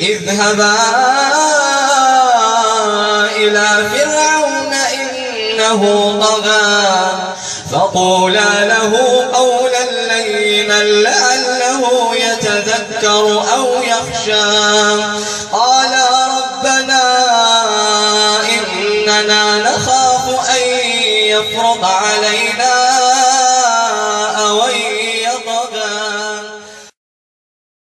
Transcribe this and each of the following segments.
اذهبا إلى فرعون إنه طغى فقولا له قولا لينا لعله يتذكر أو يخشى. قالا ربنا إننا نخاف أن يفرض علينا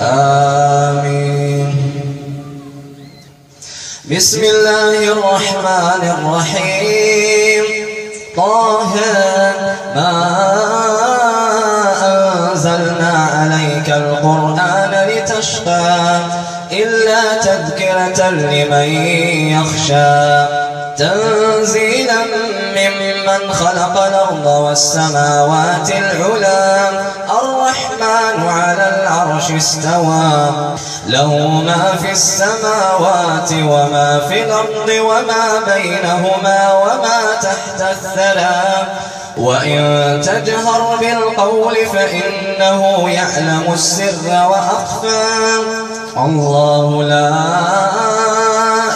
آمين. بسم الله الرحمن الرحيم. طه ما أنزلنا عليك القرآن لتشقى إلا تذكرة لمن يخشى. تنزيلا ممن خلق الأرض والسماوات العلا. الرحمن على العرش استوى. له ما في السماوات وما في الأرض وما بينهما وما تحت الثرى وإن تجهر بالقول فإنه يعلم السر وأخفى. الله لا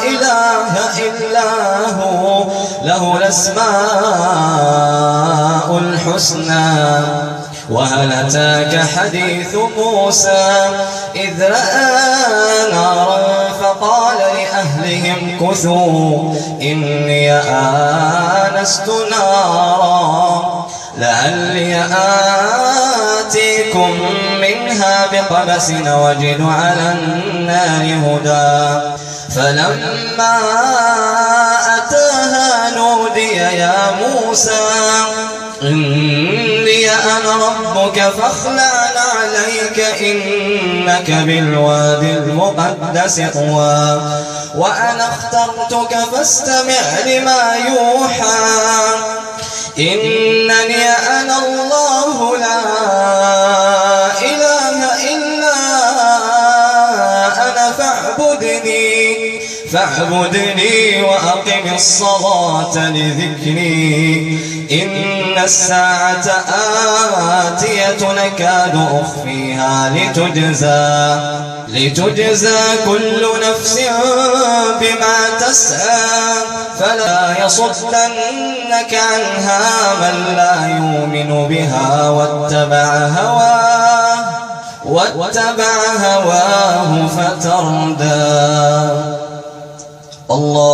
إله إلا هو. له الأسماء الحسنى. وهل أتاك حديث موسى؟ إذ رأى نارا فقال لأهلهم كثوا إني آنست نارا لعلي آتيكم منها بقبس وجد على النار هدى. فلما نودي يا موسى. إني أنا ربك فاخلع عليك إنك بالوادي المقدس طوى. وأنا اخترتك فاستمع لما يوحى. إنني أنا الله لا إله إلا أنا فاعبدني فاعبدني وأقم الصلاة لذكري. إن الساعة آتية نكاد أخفيها لتجزى لتجزى كل نفس بما تسعى. فلا يصدنك عنها من لا يؤمن بها واتبع هواه واتبع هواه فتردى. الله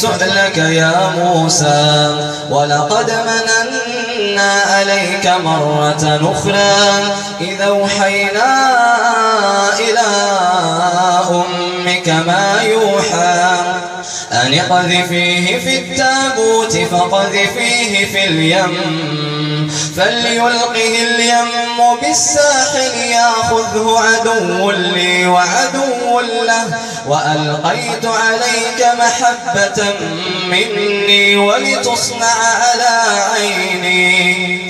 سؤلك يا موسى. ولقد مننا عليك مرة أخرى. إذا أوحينا إلى أمك ما يوحى أن اقذفيه في التابوت فقذفيه في اليم. فليلقه اليم بالساحل ياخذه عدو لي وعدو له. وألقيت عليك محبة مني ولتصنع على عيني.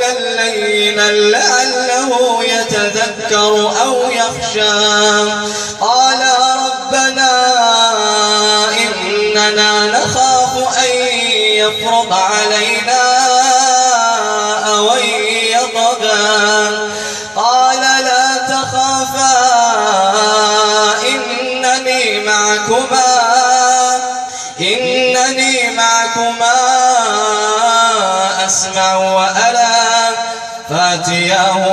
لعله يتذكر أو يخشى قال ربنا إننا نخاف أن يفرض علينا أو يطغى قال لا تخافا إنني معكما إنني معكما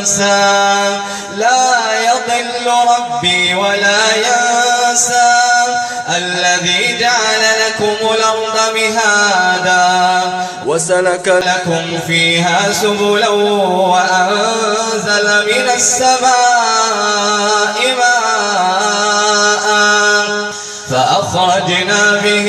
ينسى. لا يضل ربي ولا ينسى. الذي جعل لكم الأرض مهادا وسلك لكم فيها سبلا وأنزل من السماء ماء فأخرجنا به